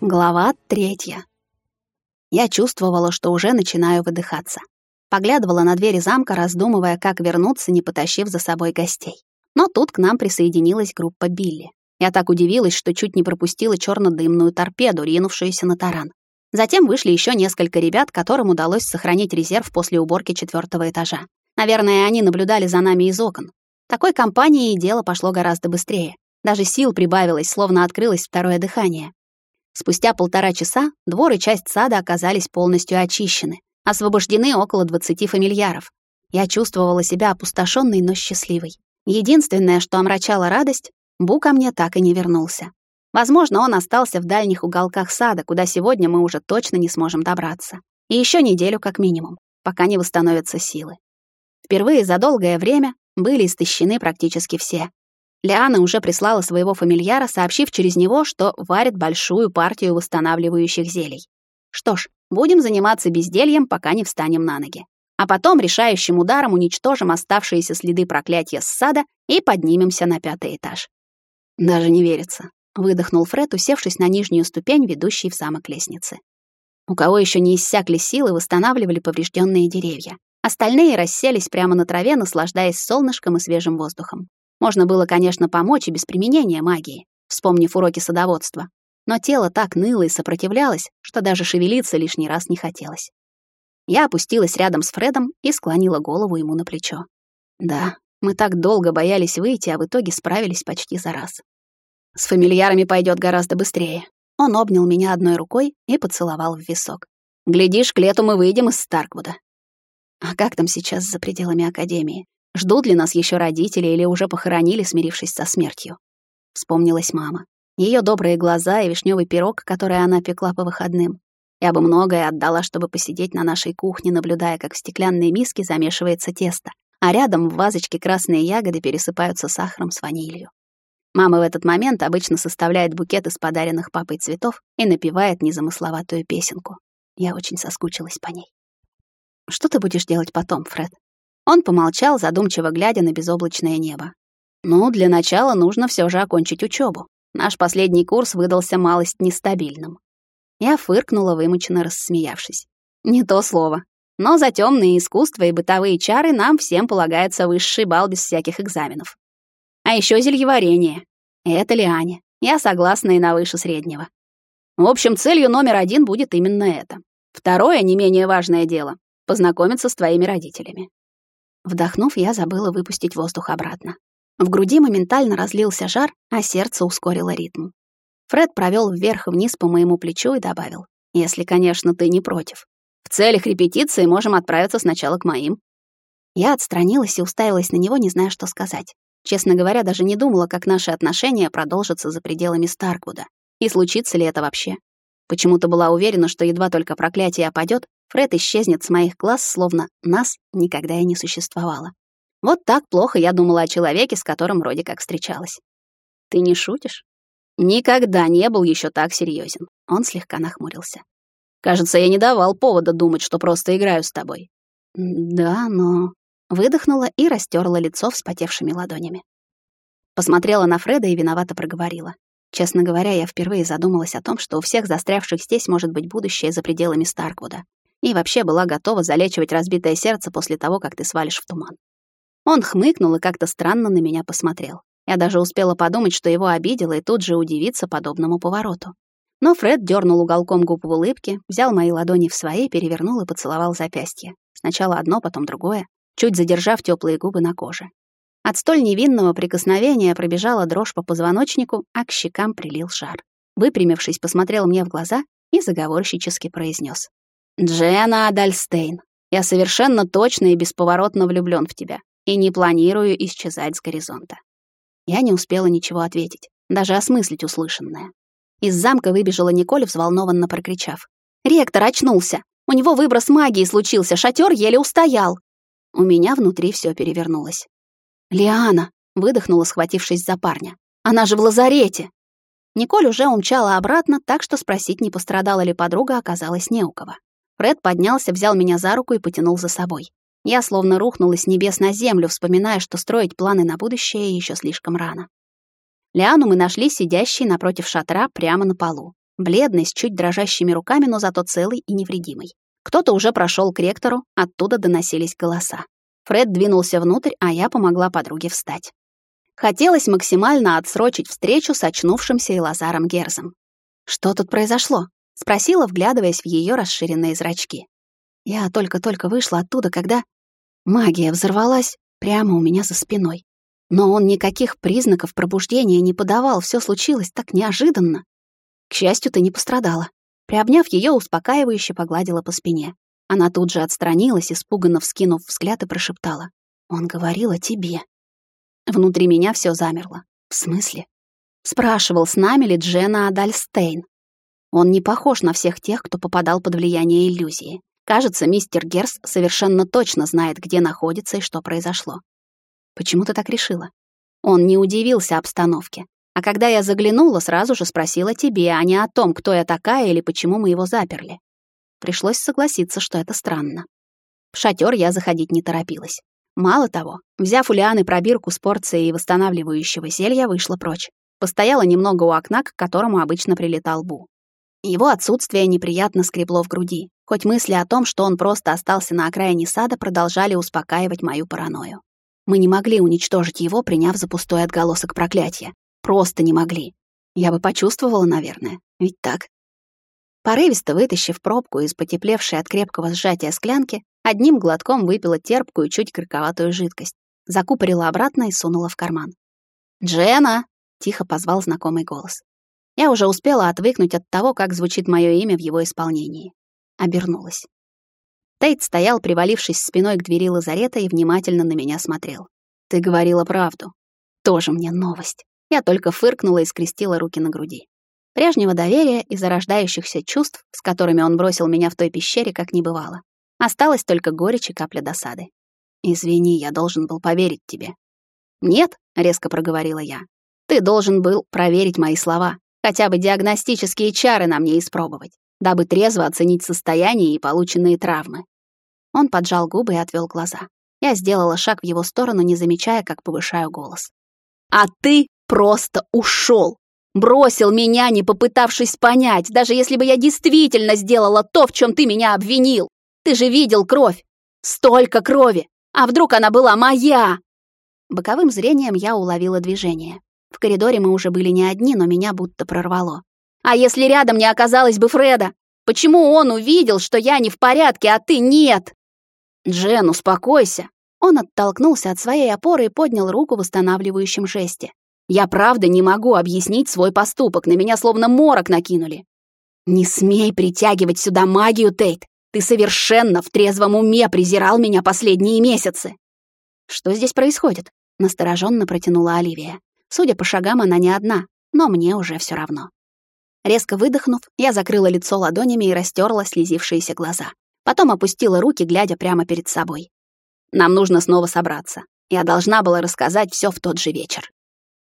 Глава третья. Я чувствовала, что уже начинаю выдыхаться. Поглядывала на двери замка, раздумывая, как вернуться, не потащив за собой гостей. Но тут к нам присоединилась группа Билли. Я так удивилась, что чуть не пропустила черно-дымную торпеду, ринувшуюся на таран. Затем вышли еще несколько ребят, которым удалось сохранить резерв после уборки четвертого этажа. Наверное, они наблюдали за нами из окон. Такой компанией дело пошло гораздо быстрее. Даже сил прибавилось, словно открылось второе дыхание. Спустя полтора часа двор и часть сада оказались полностью очищены. Освобождены около 20 фамильяров. Я чувствовала себя опустошенной, но счастливой. Единственное, что омрачало радость, Бу ко мне так и не вернулся. Возможно, он остался в дальних уголках сада, куда сегодня мы уже точно не сможем добраться. И еще неделю как минимум, пока не восстановятся силы. Впервые за долгое время были истощены практически все. Лиана уже прислала своего фамильяра, сообщив через него, что варит большую партию восстанавливающих зелий. Что ж, будем заниматься бездельем, пока не встанем на ноги. А потом решающим ударом уничтожим оставшиеся следы проклятия с сада и поднимемся на пятый этаж. Даже не верится, выдохнул Фред, усевшись на нижнюю ступень, ведущей в замок лестницы. У кого еще не иссякли силы, восстанавливали поврежденные деревья. Остальные расселись прямо на траве, наслаждаясь солнышком и свежим воздухом. Можно было, конечно, помочь и без применения магии, вспомнив уроки садоводства. Но тело так ныло и сопротивлялось, что даже шевелиться лишний раз не хотелось. Я опустилась рядом с Фредом и склонила голову ему на плечо. Да, мы так долго боялись выйти, а в итоге справились почти за раз. С фамильярами пойдет гораздо быстрее. Он обнял меня одной рукой и поцеловал в висок. Глядишь, к лету мы выйдем из Старквуда. А как там сейчас за пределами Академии? Ждут ли нас еще родители или уже похоронили, смирившись со смертью? Вспомнилась мама. Ее добрые глаза и вишневый пирог, который она пекла по выходным. Я бы многое отдала, чтобы посидеть на нашей кухне, наблюдая, как в стеклянной миске замешивается тесто, а рядом в вазочке красные ягоды пересыпаются сахаром с ванилью. Мама в этот момент обычно составляет букет из подаренных папой цветов и напевает незамысловатую песенку. Я очень соскучилась по ней. «Что ты будешь делать потом, Фред?» Он помолчал, задумчиво глядя на безоблачное небо. «Ну, для начала нужно все же окончить учебу. Наш последний курс выдался малость нестабильным». Я фыркнула, вымученно рассмеявшись. «Не то слово. Но за темные искусства и бытовые чары нам всем полагается высший балл без всяких экзаменов. А еще зельеварение. Это ли Аня? Я согласна и на выше среднего. В общем, целью номер один будет именно это. Второе, не менее важное дело — познакомиться с твоими родителями. Вдохнув, я забыла выпустить воздух обратно. В груди моментально разлился жар, а сердце ускорило ритм. Фред провел вверх и вниз по моему плечу и добавил, «Если, конечно, ты не против. В целях репетиции можем отправиться сначала к моим». Я отстранилась и уставилась на него, не зная, что сказать. Честно говоря, даже не думала, как наши отношения продолжатся за пределами Старквуда. И случится ли это вообще. Почему-то была уверена, что едва только проклятие опадет, Фред исчезнет с моих глаз, словно нас никогда и не существовало. Вот так плохо я думала о человеке, с которым вроде как встречалась. Ты не шутишь? Никогда не был еще так серьезен. Он слегка нахмурился. Кажется, я не давал повода думать, что просто играю с тобой. Да, но... Выдохнула и растерла лицо вспотевшими ладонями. Посмотрела на Фреда и виновато проговорила. Честно говоря, я впервые задумалась о том, что у всех застрявших здесь может быть будущее за пределами Старквуда и вообще была готова залечивать разбитое сердце после того, как ты свалишь в туман. Он хмыкнул и как-то странно на меня посмотрел. Я даже успела подумать, что его обидело, и тут же удивиться подобному повороту. Но Фред дернул уголком губ в улыбке, взял мои ладони в свои, перевернул и поцеловал запястье. Сначала одно, потом другое, чуть задержав теплые губы на коже. От столь невинного прикосновения пробежала дрожь по позвоночнику, а к щекам прилил жар. Выпрямившись, посмотрел мне в глаза и заговорщически произнес: Джена Адальстейн, я совершенно точно и бесповоротно влюблён в тебя и не планирую исчезать с горизонта. Я не успела ничего ответить, даже осмыслить услышанное. Из замка выбежала Николь, взволнованно прокричав. «Ректор очнулся! У него выброс магии случился, шатер еле устоял!» У меня внутри всё перевернулось. «Лиана!» — выдохнула, схватившись за парня. «Она же в лазарете!» Николь уже умчала обратно, так что спросить, не пострадала ли подруга, оказалось не у кого. Фред поднялся, взял меня за руку и потянул за собой. Я словно рухнула с небес на землю, вспоминая, что строить планы на будущее еще слишком рано. Лиану мы нашли сидящей напротив шатра прямо на полу. бледный, с чуть дрожащими руками, но зато целый и невредимый. Кто-то уже прошел к ректору, оттуда доносились голоса. Фред двинулся внутрь, а я помогла подруге встать. Хотелось максимально отсрочить встречу с очнувшимся Лазаром Герзом. «Что тут произошло?» — спросила, вглядываясь в ее расширенные зрачки. Я только-только вышла оттуда, когда магия взорвалась прямо у меня за спиной. Но он никаких признаков пробуждения не подавал, все случилось так неожиданно. К счастью, ты не пострадала. Приобняв ее, успокаивающе погладила по спине. Она тут же отстранилась, испуганно вскинув взгляд и прошептала. «Он говорил о тебе». Внутри меня все замерло. В смысле? Спрашивал, с нами ли Джена Адальстейн. Он не похож на всех тех, кто попадал под влияние иллюзии. Кажется, мистер Герс совершенно точно знает, где находится и что произошло. Почему ты так решила? Он не удивился обстановке. А когда я заглянула, сразу же спросила тебе, а не о том, кто я такая или почему мы его заперли. Пришлось согласиться, что это странно. В шатер я заходить не торопилась. Мало того, взяв у Лианы пробирку с порцией восстанавливающего зелья, вышла прочь. Постояла немного у окна, к которому обычно прилетал Бу. Его отсутствие неприятно скребло в груди, хоть мысли о том, что он просто остался на окраине сада, продолжали успокаивать мою паранойю. Мы не могли уничтожить его, приняв за пустой отголосок проклятия. Просто не могли. Я бы почувствовала, наверное. Ведь так? Порывисто вытащив пробку из потеплевшей от крепкого сжатия склянки, одним глотком выпила терпкую, чуть горьковатую жидкость, закупорила обратно и сунула в карман. «Джена!» — тихо позвал знакомый голос. Я уже успела отвыкнуть от того, как звучит мое имя в его исполнении. Обернулась. Тейт стоял, привалившись спиной к двери лазарета и внимательно на меня смотрел. «Ты говорила правду. Тоже мне новость». Я только фыркнула и скрестила руки на груди. Прежнего доверия и зарождающихся чувств, с которыми он бросил меня в той пещере, как не бывало. Осталась только горечь и капля досады. «Извини, я должен был поверить тебе». «Нет», — резко проговорила я. «Ты должен был проверить мои слова хотя бы диагностические чары на мне испробовать, дабы трезво оценить состояние и полученные травмы. Он поджал губы и отвел глаза. Я сделала шаг в его сторону, не замечая, как повышаю голос. «А ты просто ушел! Бросил меня, не попытавшись понять, даже если бы я действительно сделала то, в чем ты меня обвинил! Ты же видел кровь! Столько крови! А вдруг она была моя?» Боковым зрением я уловила движение. В коридоре мы уже были не одни, но меня будто прорвало. А если рядом не оказалось бы Фреда? Почему он увидел, что я не в порядке, а ты нет? Джен, успокойся. Он оттолкнулся от своей опоры и поднял руку в восстанавливающем жесте. Я правда не могу объяснить свой поступок, на меня словно морок накинули. Не смей притягивать сюда магию, Тейт. Ты совершенно в трезвом уме презирал меня последние месяцы. Что здесь происходит? настороженно протянула Оливия. Судя по шагам, она не одна, но мне уже все равно. Резко выдохнув, я закрыла лицо ладонями и растерла слезившиеся глаза. Потом опустила руки, глядя прямо перед собой. Нам нужно снова собраться. Я должна была рассказать все в тот же вечер.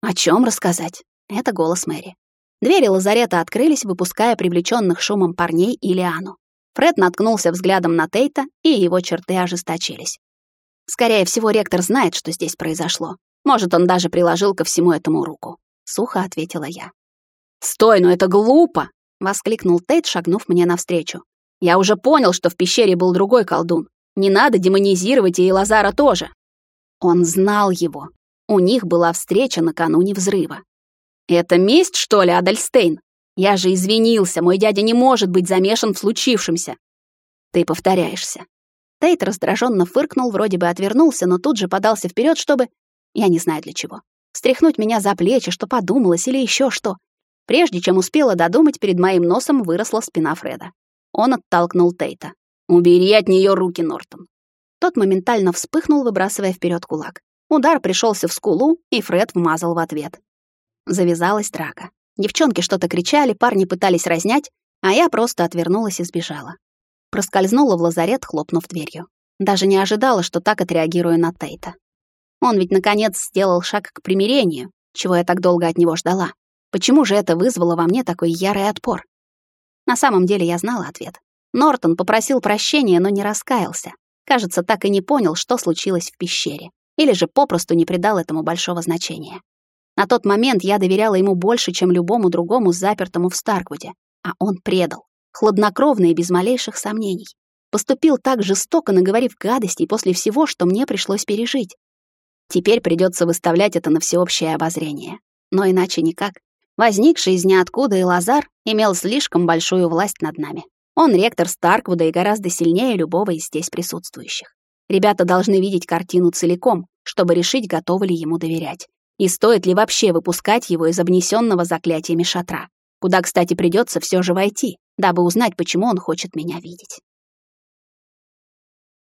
О чем рассказать? Это голос Мэри. Двери лазарета открылись, выпуская привлеченных шумом парней и Лиану. Фред наткнулся взглядом на Тейта, и его черты ожесточились. Скорее всего, ректор знает, что здесь произошло, может, он даже приложил ко всему этому руку. Сухо ответила я. «Стой, ну это глупо!» — воскликнул Тейт, шагнув мне навстречу. «Я уже понял, что в пещере был другой колдун. Не надо демонизировать и Лазара тоже». Он знал его. У них была встреча накануне взрыва. «Это месть, что ли, Адальстейн? Я же извинился, мой дядя не может быть замешан в случившемся». «Ты повторяешься». Тейт раздраженно фыркнул, вроде бы отвернулся, но тут же подался вперед, чтобы я не знаю для чего. Встряхнуть меня за плечи, что подумалось или еще что. Прежде чем успела додумать, перед моим носом выросла спина Фреда. Он оттолкнул Тейта. «Убери от нее руки, Нортон!» Тот моментально вспыхнул, выбрасывая вперед кулак. Удар пришелся в скулу, и Фред вмазал в ответ. Завязалась драка. Девчонки что-то кричали, парни пытались разнять, а я просто отвернулась и сбежала. Проскользнула в лазарет, хлопнув дверью. Даже не ожидала, что так отреагирую на Тейта. Он ведь, наконец, сделал шаг к примирению, чего я так долго от него ждала. Почему же это вызвало во мне такой ярый отпор? На самом деле я знала ответ. Нортон попросил прощения, но не раскаялся. Кажется, так и не понял, что случилось в пещере. Или же попросту не придал этому большого значения. На тот момент я доверяла ему больше, чем любому другому запертому в Старквуде. А он предал, хладнокровно и без малейших сомнений. Поступил так жестоко, наговорив гадостей после всего, что мне пришлось пережить. Теперь придется выставлять это на всеобщее обозрение. Но иначе никак. Возникший из ниоткуда и Лазар имел слишком большую власть над нами. Он ректор Старквуда и гораздо сильнее любого из здесь присутствующих. Ребята должны видеть картину целиком, чтобы решить, готовы ли ему доверять. И стоит ли вообще выпускать его из обнесенного заклятиями шатра, куда, кстати, придется все же войти, дабы узнать, почему он хочет меня видеть.